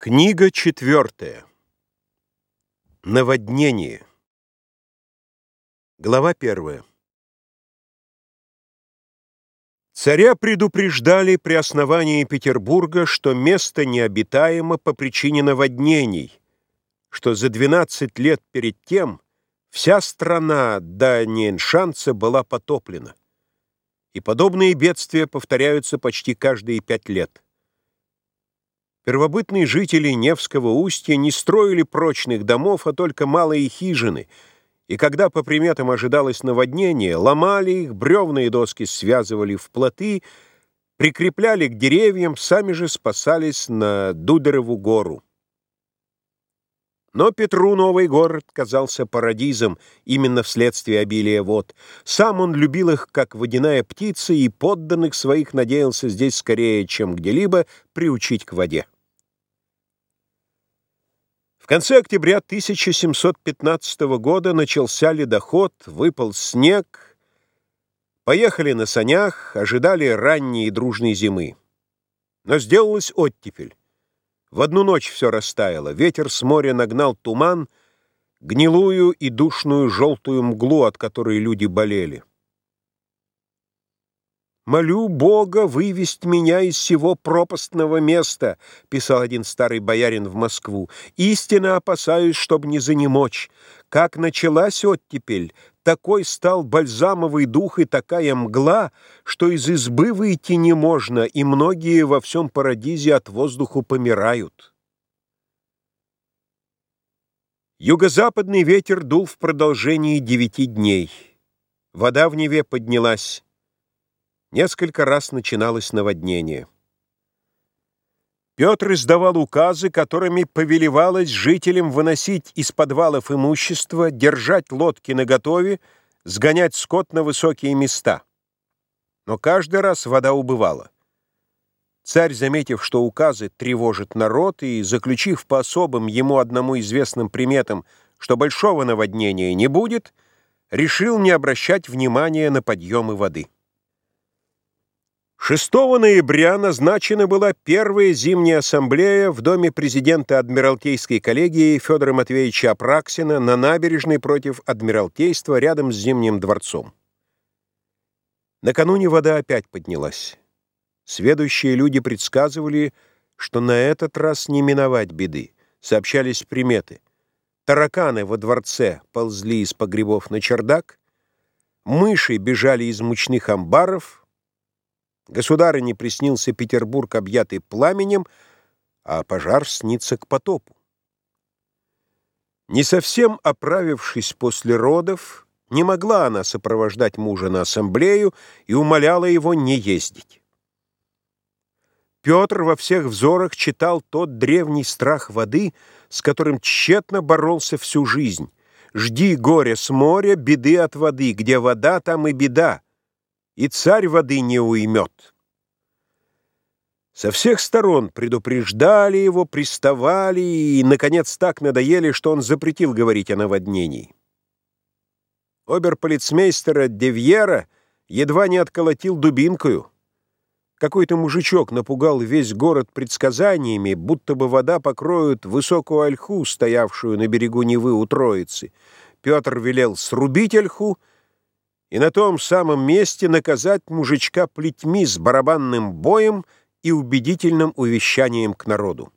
Книга четвертая. Наводнение. Глава первая. Царя предупреждали при основании Петербурга, что место необитаемо по причине наводнений, что за 12 лет перед тем вся страна до Нейншанца была потоплена, и подобные бедствия повторяются почти каждые пять лет. Первобытные жители Невского устья не строили прочных домов, а только малые хижины, и когда по приметам ожидалось наводнение, ломали их, бревна доски связывали в плоты, прикрепляли к деревьям, сами же спасались на Дудерову гору. Но Петру новый город казался парадизом именно вследствие обилия вод. Сам он любил их, как водяная птица, и подданных своих надеялся здесь скорее, чем где-либо, приучить к воде конце октября 1715 года начался ледоход, выпал снег, поехали на санях, ожидали ранней и дружной зимы. Но сделалась оттепель. В одну ночь все растаяло, ветер с моря нагнал туман, гнилую и душную желтую мглу, от которой люди болели. «Молю Бога вывести меня из всего пропастного места», — писал один старый боярин в Москву. «Истинно опасаюсь, чтобы не занемочь. Как началась оттепель, такой стал бальзамовый дух и такая мгла, что из избы выйти не можно, и многие во всем парадизе от воздуху помирают». Юго-западный ветер дул в продолжении девяти дней. Вода в Неве поднялась. Несколько раз начиналось наводнение. Петр издавал указы, которыми повелевалось жителям выносить из подвалов имущество, держать лодки наготове, сгонять скот на высокие места. Но каждый раз вода убывала. Царь, заметив, что указы тревожат народ, и заключив по особым ему одному известным приметам, что большого наводнения не будет, решил не обращать внимания на подъемы воды. 6 ноября назначена была первая зимняя ассамблея в доме президента Адмиралтейской коллегии Федора Матвеевича Апраксина на набережной против Адмиралтейства рядом с Зимним дворцом. Накануне вода опять поднялась. Сведущие люди предсказывали, что на этот раз не миновать беды. Сообщались приметы. Тараканы во дворце ползли из погребов на чердак, мыши бежали из мучных амбаров — Государыне приснился Петербург, объятый пламенем, а пожар снится к потопу. Не совсем оправившись после родов, не могла она сопровождать мужа на ассамблею и умоляла его не ездить. Петр во всех взорах читал тот древний страх воды, с которым тщетно боролся всю жизнь. «Жди горя с моря, беды от воды, где вода, там и беда» и царь воды не уймет. Со всех сторон предупреждали его, приставали и, наконец, так надоели, что он запретил говорить о наводнении. Оберполицмейстера Девьера едва не отколотил дубинкою. Какой-то мужичок напугал весь город предсказаниями, будто бы вода покроет высокую ольху, стоявшую на берегу Невы у Троицы. Петр велел срубить ольху и на том самом месте наказать мужичка плетьми с барабанным боем и убедительным увещанием к народу.